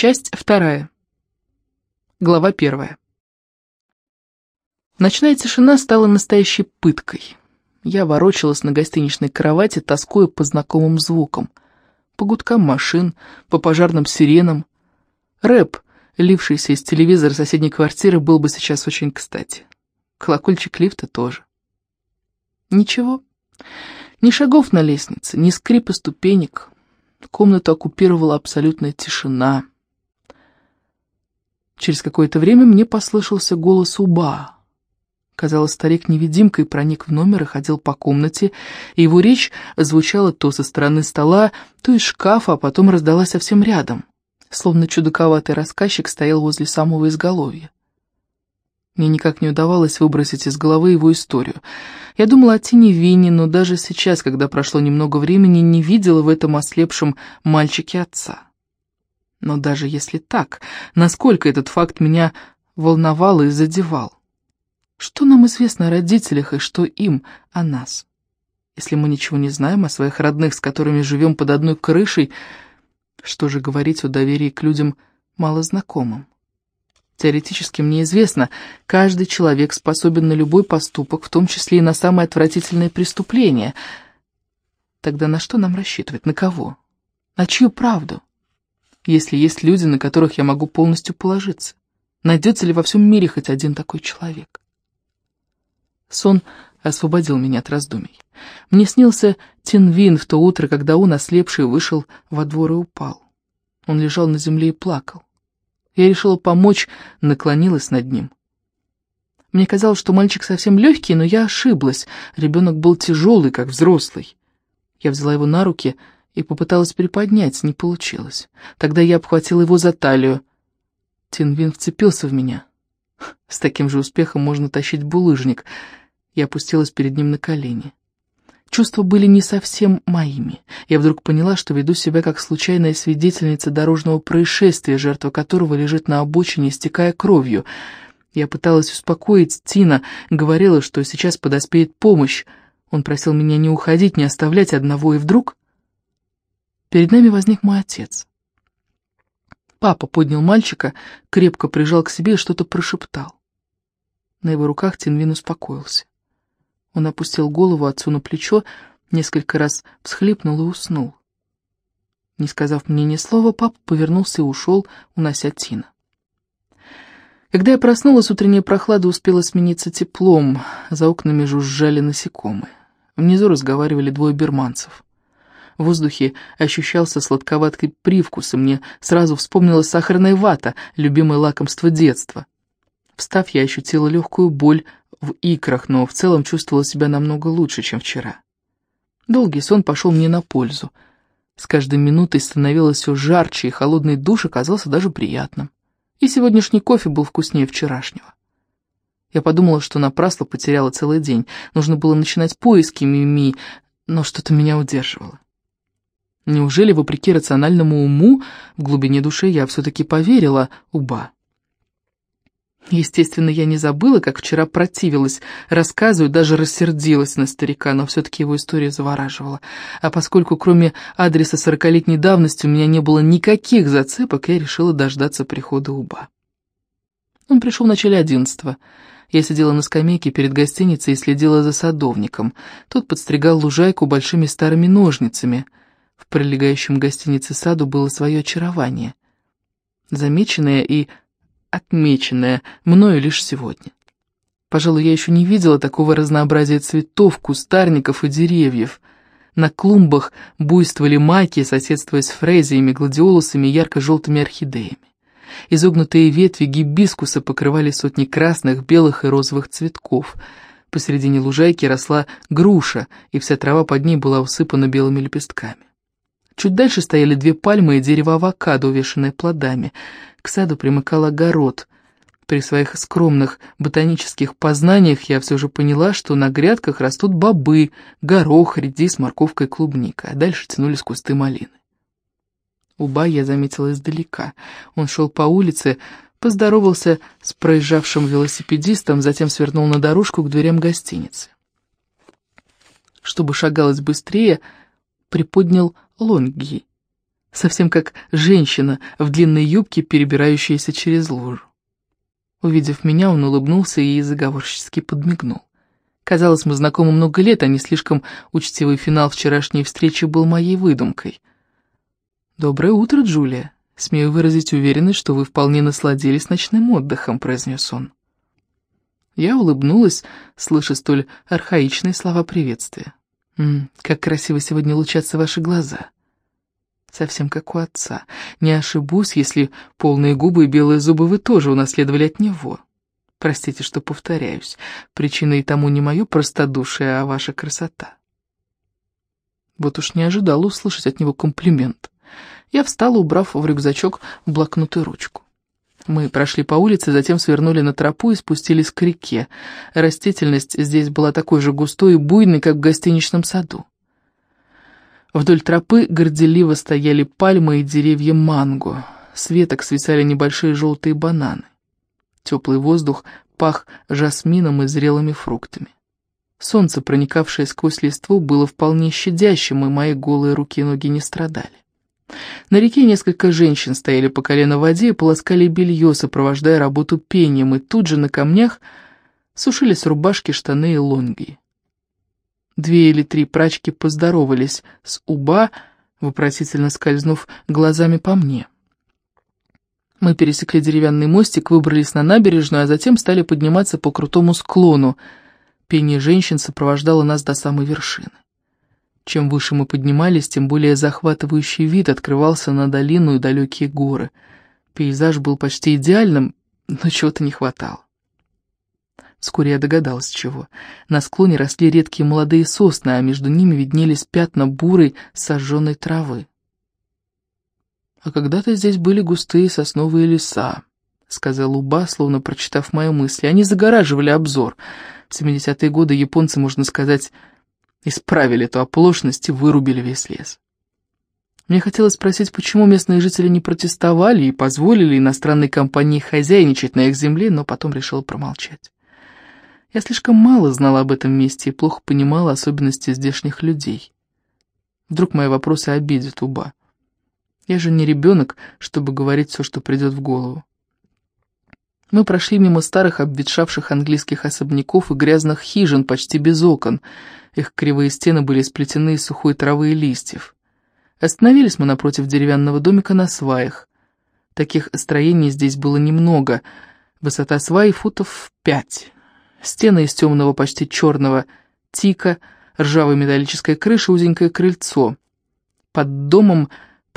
Часть вторая. Глава первая. Ночная тишина стала настоящей пыткой. Я ворочалась на гостиничной кровати, тоскуя по знакомым звукам. По гудкам машин, по пожарным сиренам. Рэп, лившийся из телевизора соседней квартиры, был бы сейчас очень кстати. Колокольчик лифта тоже. Ничего. Ни шагов на лестнице, ни скрипа ступенек. Комнату оккупировала абсолютная тишина. Через какое-то время мне послышался голос Уба. Казалось, старик-невидимкой проник в номер и ходил по комнате, и его речь звучала то со стороны стола, то из шкафа, а потом раздалась совсем рядом, словно чудаковатый рассказчик стоял возле самого изголовья. Мне никак не удавалось выбросить из головы его историю. Я думала о Тине Винни, но даже сейчас, когда прошло немного времени, не видела в этом ослепшем мальчике отца. Но даже если так, насколько этот факт меня волновал и задевал? Что нам известно о родителях и что им о нас? Если мы ничего не знаем о своих родных, с которыми живем под одной крышей, что же говорить о доверии к людям малознакомым? Теоретически мне известно, каждый человек способен на любой поступок, в том числе и на самое отвратительное преступление. Тогда на что нам рассчитывать? На кого? На чью правду? Если есть люди, на которых я могу полностью положиться, найдется ли во всем мире хоть один такой человек? Сон освободил меня от раздумий. Мне снился Тинвин в то утро, когда он, ослепший, вышел во двор и упал. Он лежал на земле и плакал. Я решила помочь, наклонилась над ним. Мне казалось, что мальчик совсем легкий, но я ошиблась. Ребенок был тяжелый, как взрослый. Я взяла его на руки попыталась приподнять, не получилось. Тогда я обхватила его за талию. Тинвин вцепился в меня. С таким же успехом можно тащить булыжник — я опустилась перед ним на колени. Чувства были не совсем моими. Я вдруг поняла, что веду себя как случайная свидетельница дорожного происшествия, жертва которого лежит на обочине, истекая кровью. Я пыталась успокоить Тина, говорила, что сейчас подоспеет помощь. Он просил меня не уходить, не оставлять одного, и вдруг... Перед нами возник мой отец. Папа поднял мальчика, крепко прижал к себе и что-то прошептал. На его руках Тинвин успокоился. Он опустил голову отцу на плечо, несколько раз всхлипнул и уснул. Не сказав мне ни слова, папа повернулся и ушел, унося Тина. Когда я проснулась, утренняя прохлада успела смениться теплом, за окнами жужжали насекомые. Внизу разговаривали двое берманцев. В воздухе ощущался сладковатый привкус, и мне сразу вспомнилась сахарная вата, любимое лакомство детства. Встав, я ощутила легкую боль в икрах, но в целом чувствовала себя намного лучше, чем вчера. Долгий сон пошел мне на пользу. С каждой минутой становилось все жарче, и холодный душ оказался даже приятным. И сегодняшний кофе был вкуснее вчерашнего. Я подумала, что напрасно потеряла целый день. Нужно было начинать поиски Мими, но что-то меня удерживало. Неужели, вопреки рациональному уму, в глубине души я все-таки поверила Уба? Естественно, я не забыла, как вчера противилась, рассказываю, даже рассердилась на старика, но все-таки его история завораживала. А поскольку кроме адреса сорокалетней давности у меня не было никаких зацепок, я решила дождаться прихода Уба. Он пришел в начале одиннадцатого. Я сидела на скамейке перед гостиницей и следила за садовником. Тот подстригал лужайку большими старыми ножницами. В прилегающем гостинице саду было свое очарование. Замеченное и отмеченное мною лишь сегодня. Пожалуй, я еще не видела такого разнообразия цветов, кустарников и деревьев. На клумбах буйствовали маки, соседствуя с фрезиями, гладиолусами и ярко-желтыми орхидеями. Изогнутые ветви гибискуса покрывали сотни красных, белых и розовых цветков. Посередине лужайки росла груша, и вся трава под ней была усыпана белыми лепестками. Чуть дальше стояли две пальмы и дерево авокадо, увешанное плодами. К саду примыкал огород. При своих скромных ботанических познаниях я все же поняла, что на грядках растут бобы, горох, редис, морковка и клубника, а дальше тянулись кусты малины. Уба я заметила издалека. Он шел по улице, поздоровался с проезжавшим велосипедистом, затем свернул на дорожку к дверям гостиницы. Чтобы шагалось быстрее, приподнял лонги. совсем как женщина в длинной юбке, перебирающаяся через лужу. Увидев меня, он улыбнулся и заговорчески подмигнул. Казалось, мы знакомы много лет, а не слишком учтивый финал вчерашней встречи был моей выдумкой. «Доброе утро, Джулия. Смею выразить уверенность, что вы вполне насладились ночным отдыхом», — произнес он. Я улыбнулась, слыша столь архаичные слова приветствия. «М -м, «Как красиво сегодня лучатся ваши глаза!» Совсем как у отца. Не ошибусь, если полные губы и белые зубы вы тоже унаследовали от него. Простите, что повторяюсь. Причиной тому не мое простодушие, а ваша красота. Вот уж не ожидала услышать от него комплимент. Я встала, убрав в рюкзачок блокнот и ручку. Мы прошли по улице, затем свернули на тропу и спустились к реке. Растительность здесь была такой же густой и буйной, как в гостиничном саду. Вдоль тропы горделиво стояли пальмы и деревья манго. С веток свисали небольшие желтые бананы. Теплый воздух пах жасмином и зрелыми фруктами. Солнце, проникавшее сквозь листву, было вполне щадящим, и мои голые руки и ноги не страдали. На реке несколько женщин стояли по колено в воде и полоскали белье, сопровождая работу пением, и тут же на камнях сушились рубашки, штаны и лонги. Две или три прачки поздоровались с уба, вопросительно скользнув глазами по мне. Мы пересекли деревянный мостик, выбрались на набережную, а затем стали подниматься по крутому склону. Пение женщин сопровождало нас до самой вершины. Чем выше мы поднимались, тем более захватывающий вид открывался на долину и далекие горы. Пейзаж был почти идеальным, но чего-то не хватало. Вскоре я догадалась, чего. На склоне росли редкие молодые сосны, а между ними виднелись пятна бурой сожженной травы. «А когда-то здесь были густые сосновые леса», — сказал Уба, словно прочитав мои мысли. «Они загораживали обзор. В 70-е годы японцы, можно сказать, исправили эту оплошность и вырубили весь лес». Мне хотелось спросить, почему местные жители не протестовали и позволили иностранной компании хозяйничать на их земле, но потом решил промолчать. Я слишком мало знала об этом месте и плохо понимала особенности здешних людей. Вдруг мои вопросы обидят Уба. Я же не ребенок, чтобы говорить все, что придет в голову. Мы прошли мимо старых обветшавших английских особняков и грязных хижин, почти без окон. Их кривые стены были сплетены из сухой травы и листьев. Остановились мы напротив деревянного домика на сваях. Таких строений здесь было немного. Высота сваи футов пять. Стены из темного, почти черного тика, ржавая металлическая крыша, узенькое крыльцо. Под домом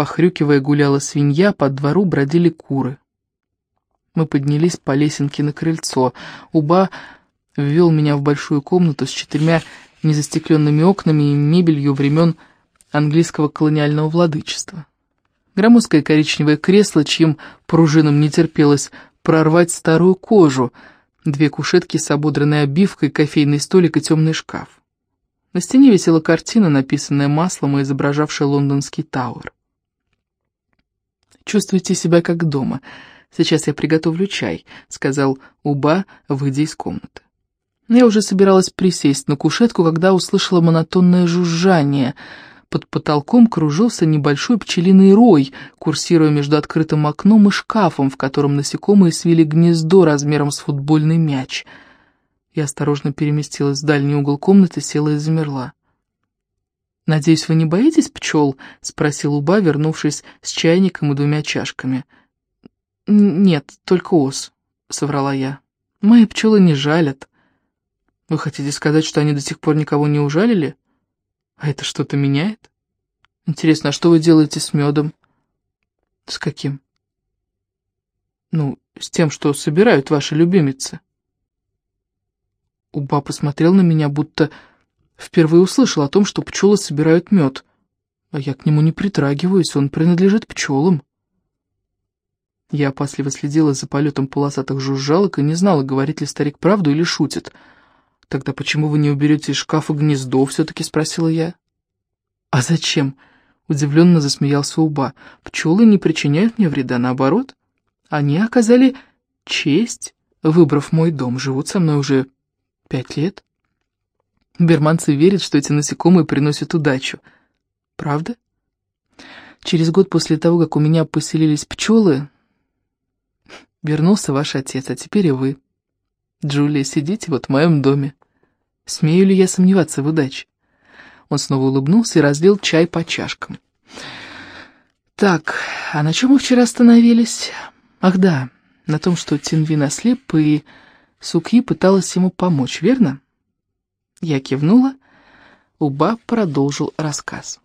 Похрюкивая гуляла свинья, по двору бродили куры. Мы поднялись по лесенке на крыльцо. Уба ввел меня в большую комнату с четырьмя незастекленными окнами и мебелью времен английского колониального владычества. Громоздкое коричневое кресло, чьим пружинам не терпелось прорвать старую кожу, две кушетки с ободранной обивкой, кофейный столик и темный шкаф. На стене висела картина, написанная маслом и изображавшая лондонский Тауэр. Чувствуйте себя как дома. Сейчас я приготовлю чай», — сказал Уба, выйдя из комнаты. Я уже собиралась присесть на кушетку, когда услышала монотонное жужжание. Под потолком кружился небольшой пчелиный рой, курсируя между открытым окном и шкафом, в котором насекомые свили гнездо размером с футбольный мяч. Я осторожно переместилась в дальний угол комнаты, села и замерла. «Надеюсь, вы не боитесь пчел?» — спросил Уба, вернувшись с чайником и двумя чашками. «Нет, только ос», — соврала я. «Мои пчелы не жалят». «Вы хотите сказать, что они до сих пор никого не ужалили? А это что-то меняет? Интересно, а что вы делаете с медом?» «С каким?» «Ну, с тем, что собирают ваши любимицы». Уба посмотрел на меня, будто Впервые услышал о том, что пчелы собирают мед. А я к нему не притрагиваюсь, он принадлежит пчелам. Я опасливо следила за полетом полосатых жужжалок и не знала, говорит ли старик правду или шутит. «Тогда почему вы не уберете из шкафа гнездо?» — все-таки спросила я. «А зачем?» — удивленно засмеялся Уба. «Пчелы не причиняют мне вреда, наоборот. Они оказали честь, выбрав мой дом, живут со мной уже пять лет». Берманцы верят, что эти насекомые приносят удачу. Правда? Через год после того, как у меня поселились пчелы, вернулся ваш отец, а теперь и вы. Джулия, сидите вот в моем доме. Смею ли я сомневаться в удаче? Он снова улыбнулся и разлил чай по чашкам. Так, а на чем мы вчера остановились? Ах да, на том, что Тинвин ослеп, и Сукьи пыталась ему помочь, верно? Я кивнула. Уба продолжил рассказ.